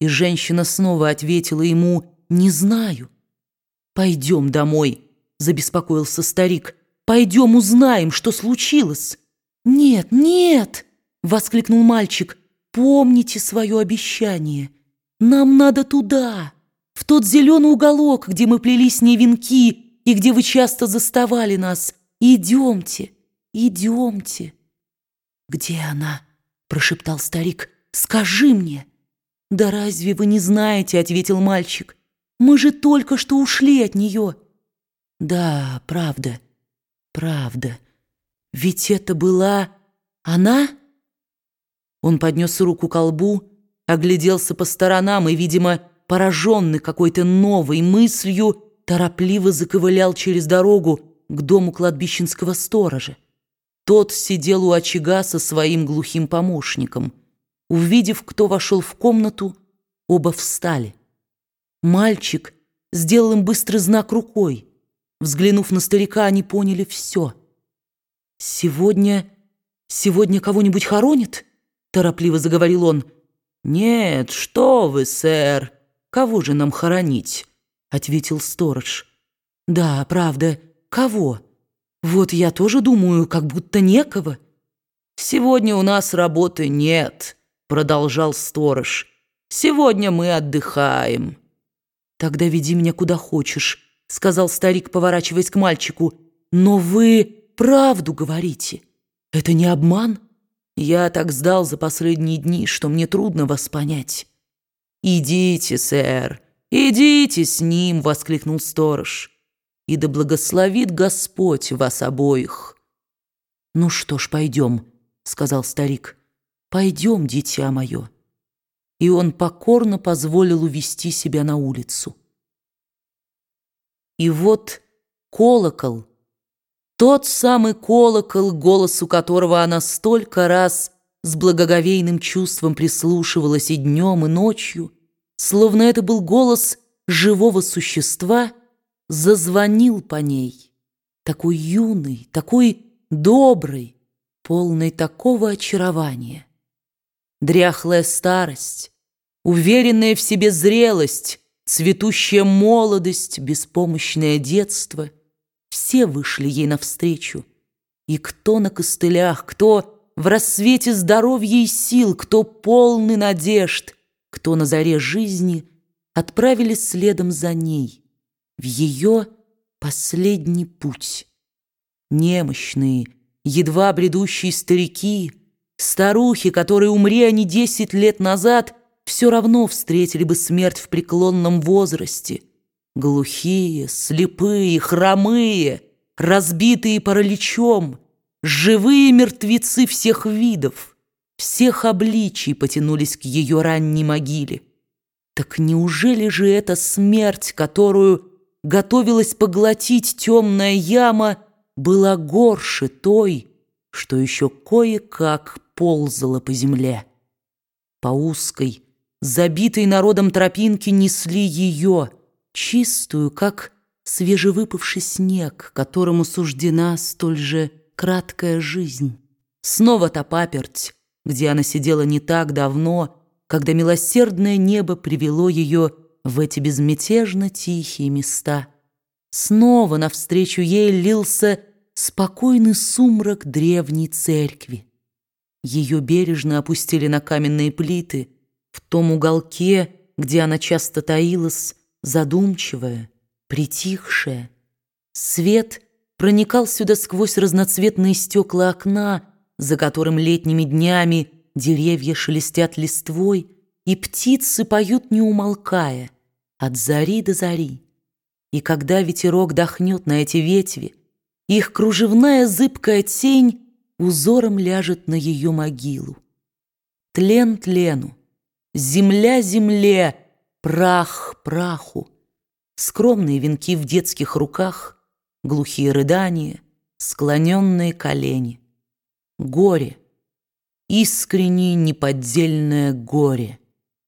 И женщина снова ответила ему «Не знаю». «Пойдем домой», — забеспокоился старик. «Пойдем узнаем, что случилось». «Нет, нет!» — воскликнул мальчик. «Помните свое обещание. Нам надо туда, в тот зеленый уголок, где мы плели с ней венки и где вы часто заставали нас. Идемте, идемте». «Где она?» — прошептал старик. «Скажи мне». «Да разве вы не знаете?» — ответил мальчик. «Мы же только что ушли от нее». «Да, правда, правда. Ведь это была она?» Он поднес руку к колбу, огляделся по сторонам и, видимо, пораженный какой-то новой мыслью, торопливо заковылял через дорогу к дому кладбищенского сторожа. Тот сидел у очага со своим глухим помощником. Увидев, кто вошел в комнату, оба встали. Мальчик сделал им быстрый знак рукой. Взглянув на старика, они поняли все. «Сегодня... сегодня кого-нибудь хоронят?» — торопливо заговорил он. «Нет, что вы, сэр, кого же нам хоронить?» — ответил сторож. «Да, правда, кого? Вот я тоже думаю, как будто некого». «Сегодня у нас работы нет», — продолжал сторож. «Сегодня мы отдыхаем». «Тогда веди меня куда хочешь», — сказал старик, поворачиваясь к мальчику. «Но вы правду говорите. Это не обман?» Я так сдал за последние дни, что мне трудно вас понять. «Идите, сэр, идите с ним!» — воскликнул сторож. «И да благословит Господь вас обоих!» «Ну что ж, пойдем», — сказал старик. «Пойдем, дитя мое». И он покорно позволил увести себя на улицу. И вот колокол — тот самый колокол, голосу которого она столько раз с благоговейным чувством прислушивалась и днем, и ночью, словно это был голос живого существа, зазвонил по ней, такой юный, такой добрый, полный такого очарования. Дряхлая старость, уверенная в себе зрелость, цветущая молодость, беспомощное детство — все вышли ей навстречу. И кто на костылях, кто в рассвете здоровья и сил, кто полный надежд, кто на заре жизни, отправились следом за ней в ее последний путь. Немощные, едва бредущие старики, старухи, которые, умри они десять лет назад, все равно встретили бы смерть в преклонном возрасте — Глухие, слепые, хромые, разбитые параличом, живые мертвецы всех видов, всех обличий потянулись к ее ранней могиле. Так неужели же эта смерть, которую готовилась поглотить темная яма, была горше той, что еще кое-как ползала по земле? По узкой, забитой народом тропинке несли ее — чистую, как свежевыпавший снег, которому суждена столь же краткая жизнь. Снова та паперть, где она сидела не так давно, когда милосердное небо привело ее в эти безмятежно тихие места. Снова навстречу ей лился спокойный сумрак древней церкви. Ее бережно опустили на каменные плиты, в том уголке, где она часто таилась, задумчивая, притихшая. Свет проникал сюда сквозь разноцветные стекла окна, за которым летними днями деревья шелестят листвой, и птицы поют не умолкая, от зари до зари. И когда ветерок дохнет на эти ветви, их кружевная зыбкая тень узором ляжет на ее могилу. Тлен тлену, земля земле, прах праху, скромные венки в детских руках, глухие рыдания, склоненные колени. Горе, искреннее неподдельное горе —